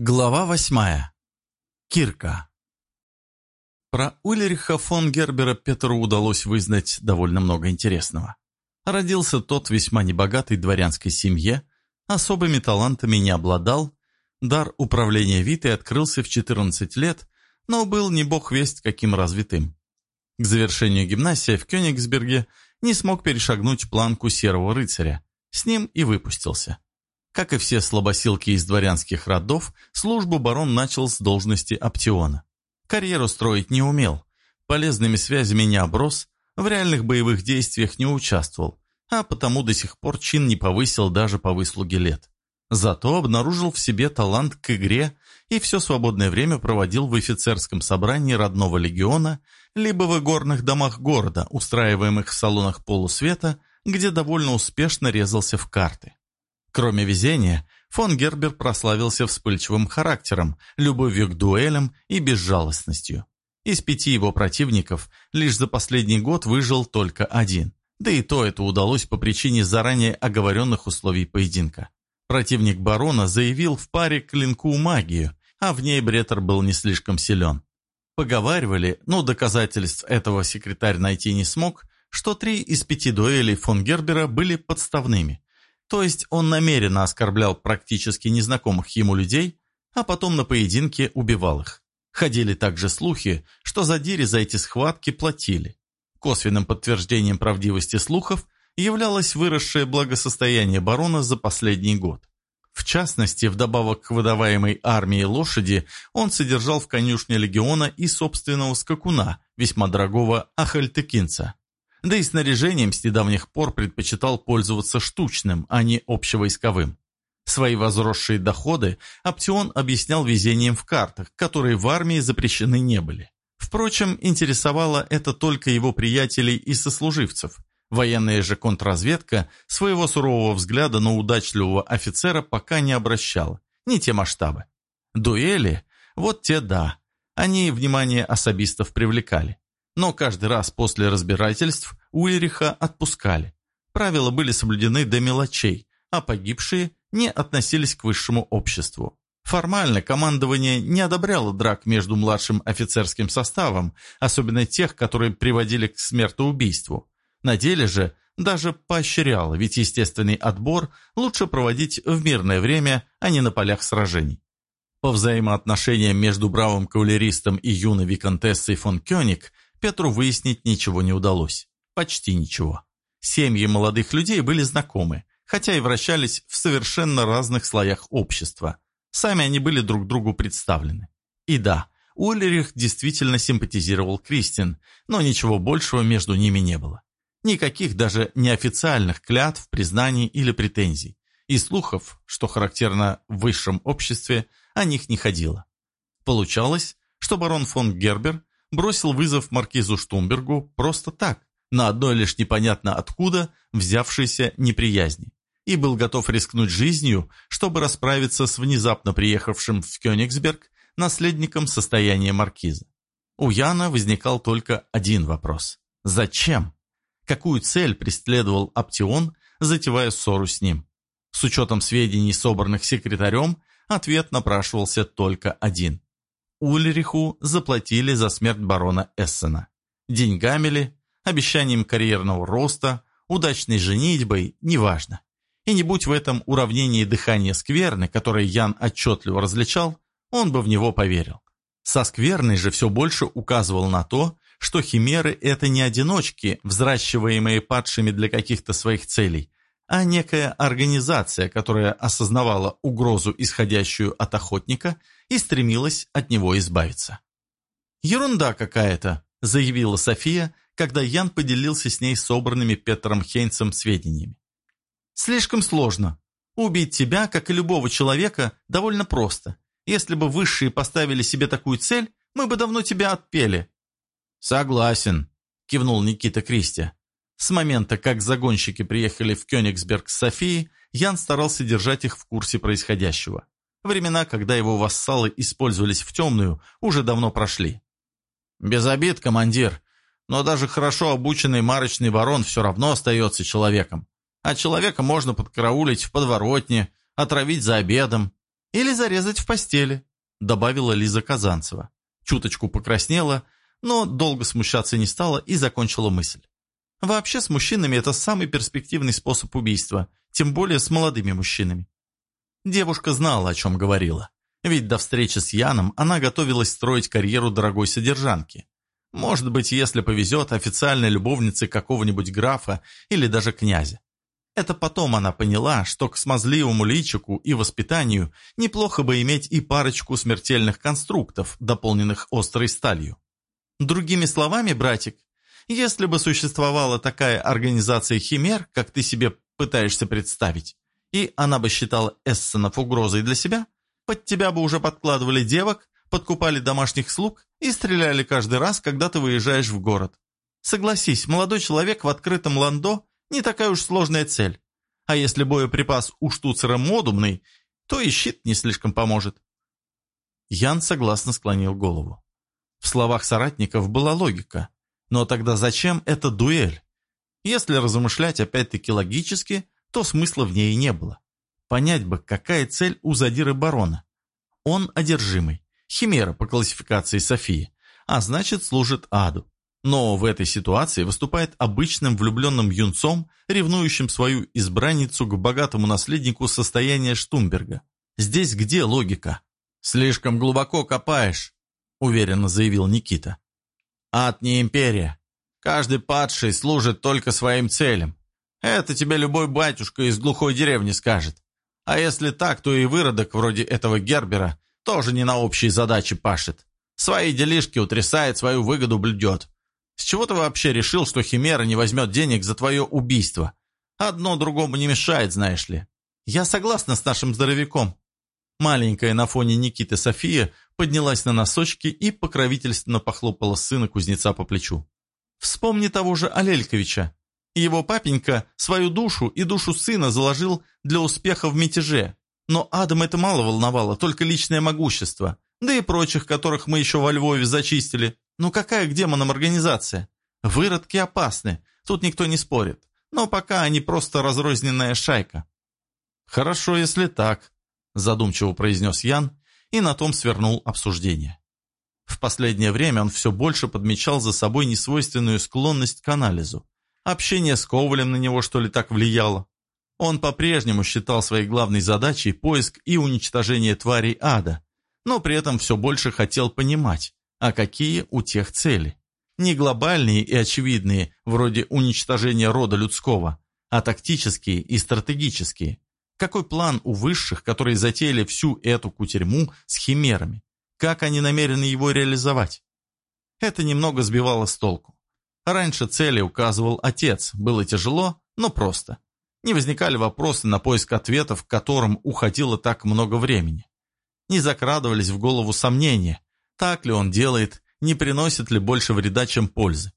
Глава восьмая. Кирка. Про Ульриха фон Гербера Петру удалось вызнать довольно много интересного. Родился тот в весьма небогатой дворянской семье, особыми талантами не обладал, дар управления Витой открылся в 14 лет, но был не бог весть каким развитым. К завершению гимнасия в Кёнигсберге не смог перешагнуть планку серого рыцаря, с ним и выпустился. Как и все слабосилки из дворянских родов, службу барон начал с должности оптиона. Карьеру строить не умел, полезными связями не оброс, в реальных боевых действиях не участвовал, а потому до сих пор чин не повысил даже по выслуге лет. Зато обнаружил в себе талант к игре и все свободное время проводил в офицерском собрании родного легиона, либо в игорных домах города, устраиваемых в салонах полусвета, где довольно успешно резался в карты. Кроме везения, фон Гербер прославился вспыльчивым характером, любовью к дуэлям и безжалостностью. Из пяти его противников лишь за последний год выжил только один. Да и то это удалось по причине заранее оговоренных условий поединка. Противник барона заявил в паре клинку магию, а в ней Бретер был не слишком силен. Поговаривали, но доказательств этого секретарь найти не смог, что три из пяти дуэлей фон Гербера были подставными, то есть он намеренно оскорблял практически незнакомых ему людей, а потом на поединке убивал их. Ходили также слухи, что за Дири за эти схватки платили. Косвенным подтверждением правдивости слухов являлось выросшее благосостояние барона за последний год. В частности, вдобавок к выдаваемой армии лошади, он содержал в конюшне легиона и собственного скакуна, весьма дорогого ахальтекинца. Да и снаряжением с недавних пор предпочитал пользоваться штучным, а не общевойсковым. Свои возросшие доходы Аптеон объяснял везением в картах, которые в армии запрещены не были. Впрочем, интересовало это только его приятелей и сослуживцев. Военная же контрразведка своего сурового взгляда на удачливого офицера пока не обращала. Не те масштабы. Дуэли? Вот те да. Они внимание особистов привлекали. Но каждый раз после разбирательств Ульриха отпускали. Правила были соблюдены до мелочей, а погибшие не относились к высшему обществу. Формально командование не одобряло драк между младшим офицерским составом, особенно тех, которые приводили к смертоубийству. На деле же даже поощряло, ведь естественный отбор лучше проводить в мирное время, а не на полях сражений. По взаимоотношениям между бравым кавалеристом и юной виконтессой фон Кёник Петру выяснить ничего не удалось. Почти ничего. Семьи молодых людей были знакомы, хотя и вращались в совершенно разных слоях общества. Сами они были друг другу представлены. И да, Ульрих действительно симпатизировал Кристин, но ничего большего между ними не было. Никаких даже неофициальных клятв, признаний или претензий. И слухов, что характерно в высшем обществе, о них не ходило. Получалось, что барон фон Гербер бросил вызов маркизу Штумбергу просто так, на одной лишь непонятно откуда взявшейся неприязни, и был готов рискнуть жизнью, чтобы расправиться с внезапно приехавшим в Кёнигсберг наследником состояния маркиза. У Яна возникал только один вопрос. Зачем? Какую цель преследовал Аптион, затевая ссору с ним? С учетом сведений, собранных секретарем, ответ напрашивался только один. Ульриху заплатили за смерть барона Эссена. Деньгами ли, обещанием карьерного роста, удачной женитьбой, неважно. И не будь в этом уравнении дыхания скверны, которое Ян отчетливо различал, он бы в него поверил. Со скверной же все больше указывал на то, что химеры – это не одиночки, взращиваемые падшими для каких-то своих целей, а некая организация, которая осознавала угрозу, исходящую от охотника, и стремилась от него избавиться. «Ерунда какая-то», – заявила София, когда Ян поделился с ней собранными Петром Хейнцем сведениями. «Слишком сложно. Убить тебя, как и любого человека, довольно просто. Если бы высшие поставили себе такую цель, мы бы давно тебя отпели». «Согласен», – кивнул Никита Кристи. С момента, как загонщики приехали в Кёнигсберг с Софией, Ян старался держать их в курсе происходящего. Времена, когда его вассалы использовались в темную, уже давно прошли. «Без обид, командир, но даже хорошо обученный марочный ворон все равно остается человеком. А человека можно подкараулить в подворотне, отравить за обедом. Или зарезать в постели», — добавила Лиза Казанцева. Чуточку покраснела, но долго смущаться не стала и закончила мысль. Вообще с мужчинами это самый перспективный способ убийства, тем более с молодыми мужчинами. Девушка знала, о чем говорила. Ведь до встречи с Яном она готовилась строить карьеру дорогой содержанки. Может быть, если повезет, официальной любовницы какого-нибудь графа или даже князя. Это потом она поняла, что к смазливому личику и воспитанию неплохо бы иметь и парочку смертельных конструктов, дополненных острой сталью. Другими словами, братик, если бы существовала такая организация химер, как ты себе пытаешься представить, и она бы считала Эссенов угрозой для себя, под тебя бы уже подкладывали девок, подкупали домашних слуг и стреляли каждый раз, когда ты выезжаешь в город. Согласись, молодой человек в открытом ландо не такая уж сложная цель. А если боеприпас у штуцера модумный, то и щит не слишком поможет. Ян согласно склонил голову. В словах соратников была логика. Но тогда зачем эта дуэль? Если размышлять опять-таки логически, то смысла в ней не было. Понять бы, какая цель у задиры барона. Он одержимый, химера по классификации Софии, а значит служит аду. Но в этой ситуации выступает обычным влюбленным юнцом, ревнующим свою избранницу к богатому наследнику состояния Штумберга. Здесь где логика? «Слишком глубоко копаешь», — уверенно заявил Никита. «Ад не империя. Каждый падший служит только своим целям. Это тебе любой батюшка из глухой деревни скажет. А если так, то и выродок вроде этого Гербера тоже не на общие задачи пашет. Свои делишки утрясает, свою выгоду блюдет. С чего ты вообще решил, что Химера не возьмет денег за твое убийство? Одно другому не мешает, знаешь ли. Я согласна с нашим здоровяком. Маленькая на фоне Никиты София поднялась на носочки и покровительственно похлопала сына кузнеца по плечу. Вспомни того же Алельковича. Его папенька свою душу и душу сына заложил для успеха в мятеже. Но Адам это мало волновало, только личное могущество. Да и прочих, которых мы еще во Львове зачистили. Ну какая к демонам организация? Выродки опасны, тут никто не спорит. Но пока они просто разрозненная шайка. «Хорошо, если так», – задумчиво произнес Ян и на том свернул обсуждение. В последнее время он все больше подмечал за собой несвойственную склонность к анализу. Общение с Ковалем на него, что ли, так влияло? Он по-прежнему считал своей главной задачей поиск и уничтожение тварей ада, но при этом все больше хотел понимать, а какие у тех цели. Не глобальные и очевидные, вроде уничтожения рода людского, а тактические и стратегические. Какой план у высших, которые затеяли всю эту кутерьму с химерами? Как они намерены его реализовать? Это немного сбивало с толку. Раньше цели указывал отец, было тяжело, но просто. Не возникали вопросы на поиск ответов, к которым уходило так много времени. Не закрадывались в голову сомнения, так ли он делает, не приносит ли больше вреда, чем пользы.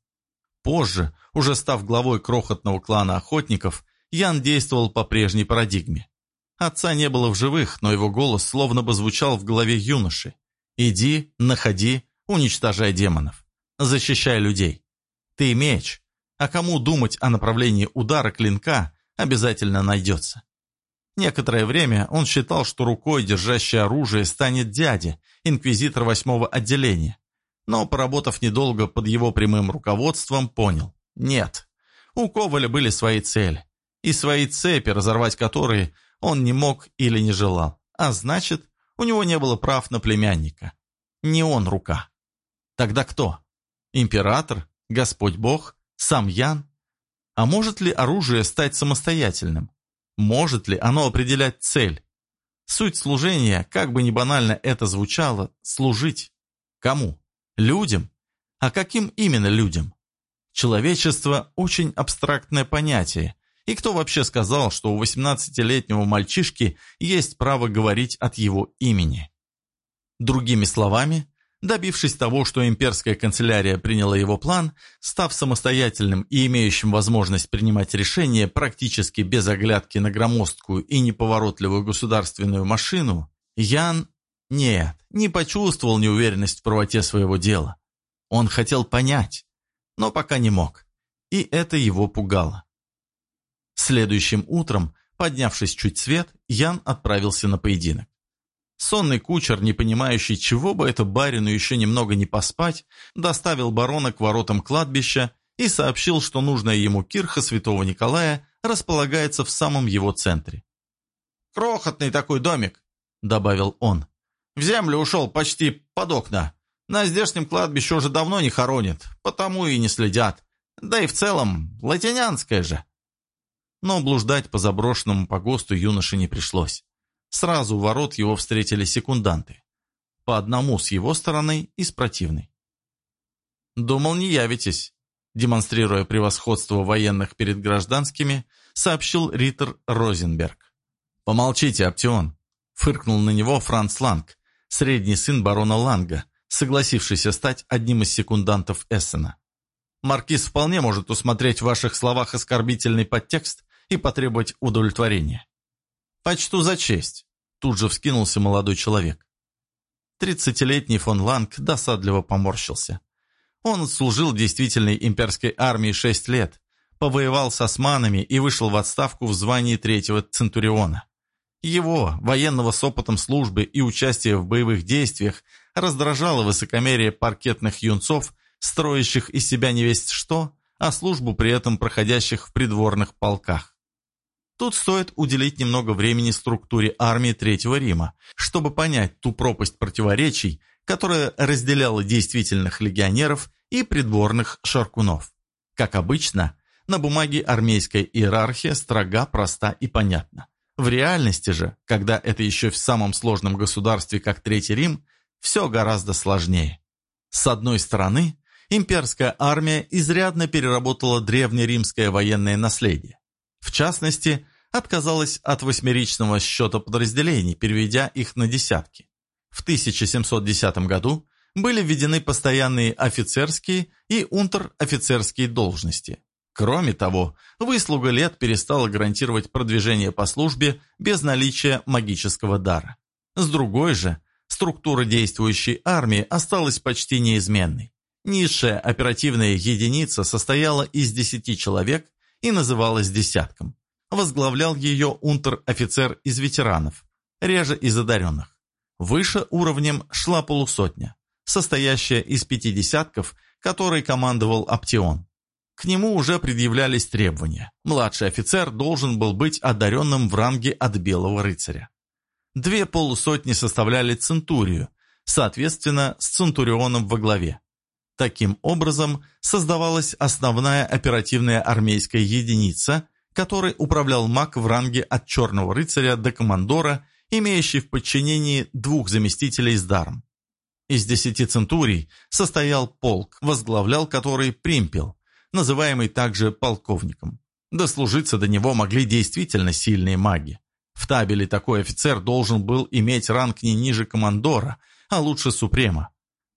Позже, уже став главой крохотного клана охотников, Ян действовал по прежней парадигме. Отца не было в живых, но его голос словно бы звучал в голове юноши. «Иди, находи, уничтожай демонов. Защищай людей. Ты меч, а кому думать о направлении удара клинка обязательно найдется. Некоторое время он считал, что рукой, держащей оружие, станет дядя, инквизитор восьмого отделения. Но, поработав недолго под его прямым руководством, понял – нет. У Коваля были свои цели. И свои цепи, разорвать которые он не мог или не желал. А значит, у него не было прав на племянника. Не он рука. Тогда кто? Император? Господь Бог, сам Ян? А может ли оружие стать самостоятельным? Может ли оно определять цель? Суть служения, как бы ни банально это звучало, служить. Кому? Людям? А каким именно людям? Человечество – очень абстрактное понятие. И кто вообще сказал, что у 18-летнего мальчишки есть право говорить от его имени? Другими словами, Добившись того, что имперская канцелярия приняла его план, став самостоятельным и имеющим возможность принимать решения практически без оглядки на громоздкую и неповоротливую государственную машину, Ян, нет, не почувствовал неуверенность в правоте своего дела. Он хотел понять, но пока не мог, и это его пугало. Следующим утром, поднявшись чуть свет, Ян отправился на поединок. Сонный кучер, не понимающий, чего бы это барину еще немного не поспать, доставил барона к воротам кладбища и сообщил, что нужная ему кирха святого Николая располагается в самом его центре. «Крохотный такой домик», — добавил он. «В землю ушел почти под окна. На здешнем кладбище уже давно не хоронят, потому и не следят. Да и в целом, латинянское же». Но блуждать по заброшенному погосту юноше не пришлось. Сразу у ворот его встретили секунданты. По одному с его стороны и с противной. «Думал, не явитесь», демонстрируя превосходство военных перед гражданскими, сообщил Риттер Розенберг. «Помолчите, Аптеон», — фыркнул на него Франц Ланг, средний сын барона Ланга, согласившийся стать одним из секундантов Эссена. «Маркиз вполне может усмотреть в ваших словах оскорбительный подтекст и потребовать удовлетворения». «Почту за честь», — тут же вскинулся молодой человек. Тридцатилетний фон Ланг досадливо поморщился. Он служил в действительной имперской армии шесть лет, повоевал с османами и вышел в отставку в звании третьего центуриона. Его, военного с опытом службы и участия в боевых действиях, раздражало высокомерие паркетных юнцов, строящих из себя невесть что, а службу при этом проходящих в придворных полках. Тут стоит уделить немного времени структуре армии Третьего Рима, чтобы понять ту пропасть противоречий, которая разделяла действительных легионеров и придворных шаркунов. Как обычно, на бумаге армейская иерархия строга, проста и понятна. В реальности же, когда это еще в самом сложном государстве, как Третий Рим, все гораздо сложнее. С одной стороны, имперская армия изрядно переработала древнеримское военное наследие. В частности, отказалась от восьмеричного счета подразделений, переведя их на десятки. В 1710 году были введены постоянные офицерские и унтер-офицерские должности. Кроме того, выслуга лет перестала гарантировать продвижение по службе без наличия магического дара. С другой же, структура действующей армии осталась почти неизменной. Низшая оперативная единица состояла из 10 человек и называлась десятком. Возглавлял ее унтер-офицер из ветеранов, реже из одаренных. Выше уровнем шла полусотня, состоящая из пяти десятков, которой командовал Аптеон. К нему уже предъявлялись требования. Младший офицер должен был быть одаренным в ранге от белого рыцаря. Две полусотни составляли центурию, соответственно, с центурионом во главе. Таким образом, создавалась основная оперативная армейская единица, которой управлял маг в ранге от черного рыцаря до командора имеющий в подчинении двух заместителей с даром. Из десяти центурий состоял полк, возглавлял который Примпел, называемый также полковником. Дослужиться до него могли действительно сильные маги. В табеле такой офицер должен был иметь ранг не ниже командора, а лучше супрема.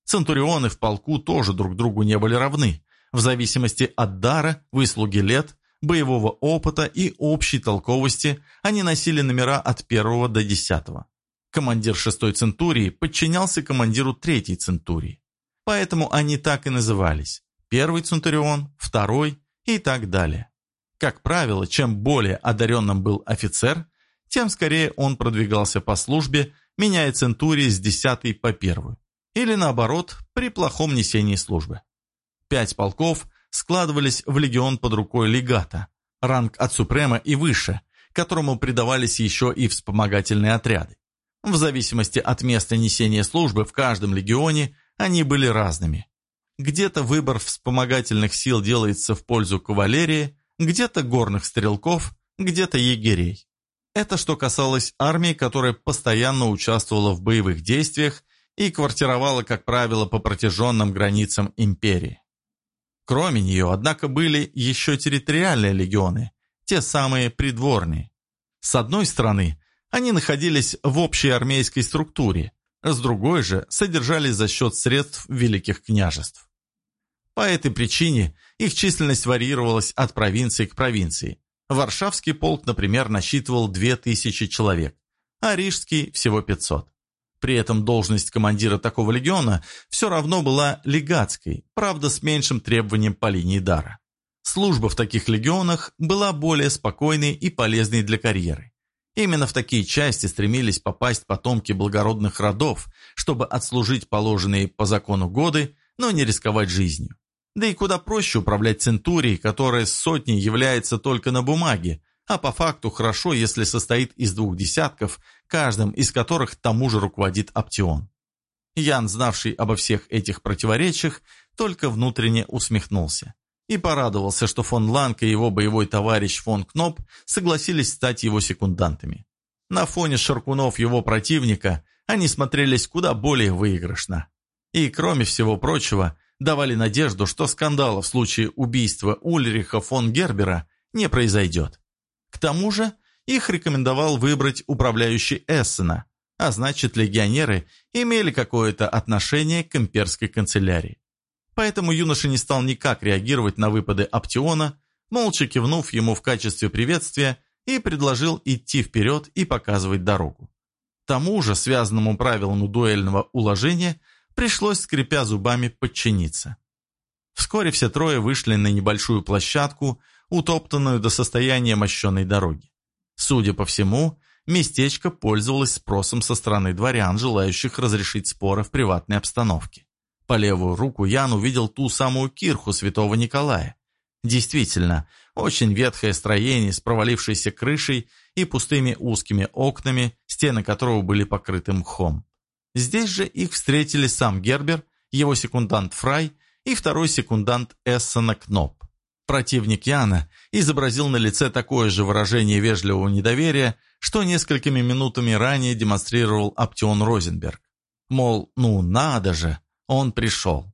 Центурионы в полку тоже друг другу не были равны, в зависимости от дара, выслуги лет боевого опыта и общей толковости они носили номера от первого до десятого. Командир шестой центурии подчинялся командиру третьей центурии. Поэтому они так и назывались. Первый центурион, второй и так далее. Как правило, чем более одаренным был офицер, тем скорее он продвигался по службе, меняя центурии с десятой по первую. Или наоборот, при плохом несении службы. Пять полков складывались в легион под рукой легата, ранг от супрема и выше, которому придавались еще и вспомогательные отряды. В зависимости от места несения службы в каждом легионе они были разными. Где-то выбор вспомогательных сил делается в пользу кавалерии, где-то горных стрелков, где-то егерей. Это что касалось армии, которая постоянно участвовала в боевых действиях и квартировала, как правило, по протяженным границам империи. Кроме нее, однако, были еще территориальные легионы, те самые придворные. С одной стороны, они находились в общей армейской структуре, с другой же содержались за счет средств великих княжеств. По этой причине их численность варьировалась от провинции к провинции. Варшавский полк, например, насчитывал 2000 человек, а Рижский – всего 500. При этом должность командира такого легиона все равно была легатской, правда с меньшим требованием по линии дара. Служба в таких легионах была более спокойной и полезной для карьеры. Именно в такие части стремились попасть потомки благородных родов, чтобы отслужить положенные по закону годы, но не рисковать жизнью. Да и куда проще управлять центурией, которая с сотней является только на бумаге, а по факту хорошо, если состоит из двух десятков, каждым из которых тому же руководит Аптион. Ян, знавший обо всех этих противоречиях, только внутренне усмехнулся и порадовался, что фон Ланг и его боевой товарищ фон Кноп согласились стать его секундантами. На фоне шаркунов его противника они смотрелись куда более выигрышно. И, кроме всего прочего, давали надежду, что скандала в случае убийства Ульриха фон Гербера не произойдет. К тому же их рекомендовал выбрать управляющий Эссена, а значит легионеры имели какое-то отношение к имперской канцелярии. Поэтому юноша не стал никак реагировать на выпады Аптиона, молча кивнув ему в качестве приветствия и предложил идти вперед и показывать дорогу. Тому же, связанному правилам дуэльного уложения, пришлось, скрипя зубами, подчиниться. Вскоре все трое вышли на небольшую площадку, утоптанную до состояния мощенной дороги. Судя по всему, местечко пользовалось спросом со стороны дворян, желающих разрешить споры в приватной обстановке. По левую руку Ян увидел ту самую кирху святого Николая. Действительно, очень ветхое строение с провалившейся крышей и пустыми узкими окнами, стены которого были покрыты мхом. Здесь же их встретили сам Гербер, его секундант Фрай и второй секундант Эссена Кноп. Противник Яна изобразил на лице такое же выражение вежливого недоверия, что несколькими минутами ранее демонстрировал Аптеон Розенберг. Мол, ну надо же, он пришел.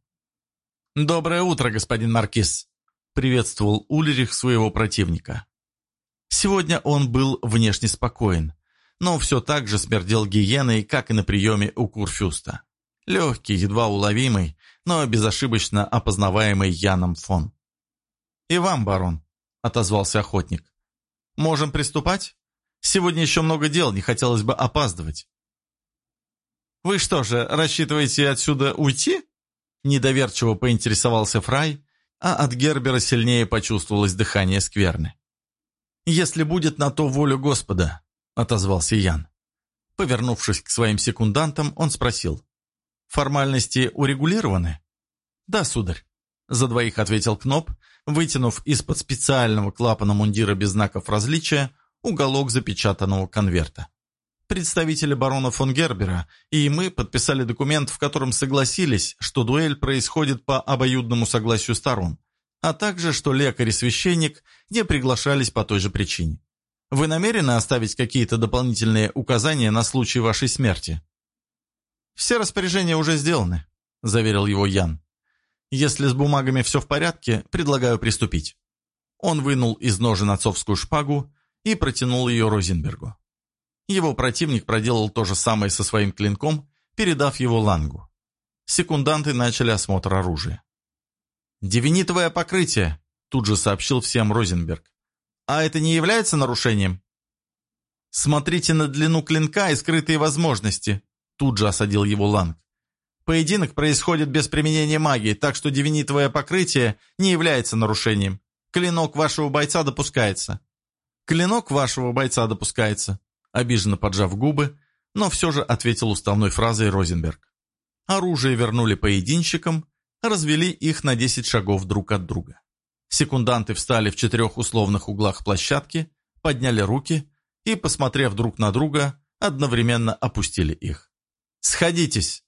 «Доброе утро, господин Маркиз», — приветствовал Ульрих своего противника. Сегодня он был внешне спокоен, но все так же смердел гиеной, как и на приеме у Курфюста. Легкий, едва уловимый, но безошибочно опознаваемый Яном фон. «И вам, барон», — отозвался охотник. «Можем приступать? Сегодня еще много дел, не хотелось бы опаздывать». «Вы что же, рассчитываете отсюда уйти?» Недоверчиво поинтересовался Фрай, а от Гербера сильнее почувствовалось дыхание скверны. «Если будет на то волю Господа», — отозвался Ян. Повернувшись к своим секундантам, он спросил. «Формальности урегулированы?» «Да, сударь», — за двоих ответил Кноп, вытянув из-под специального клапана мундира без знаков различия уголок запечатанного конверта представители барона фон Гербера, и мы подписали документ, в котором согласились, что дуэль происходит по обоюдному согласию сторон, а также, что лекарь и священник не приглашались по той же причине. Вы намерены оставить какие-то дополнительные указания на случай вашей смерти? «Все распоряжения уже сделаны», – заверил его Ян. «Если с бумагами все в порядке, предлагаю приступить». Он вынул из ножен отцовскую шпагу и протянул ее Розенбергу. Его противник проделал то же самое со своим клинком, передав его Лангу. Секунданты начали осмотр оружия. «Девинитовое покрытие», – тут же сообщил всем Розенберг. «А это не является нарушением?» «Смотрите на длину клинка и скрытые возможности», – тут же осадил его Ланг. «Поединок происходит без применения магии, так что девинитовое покрытие не является нарушением. Клинок вашего бойца допускается». «Клинок вашего бойца допускается», обиженно поджав губы, но все же ответил уставной фразой Розенберг. Оружие вернули поединщикам, развели их на 10 шагов друг от друга. Секунданты встали в четырех условных углах площадки, подняли руки и, посмотрев друг на друга, одновременно опустили их. «Сходитесь!»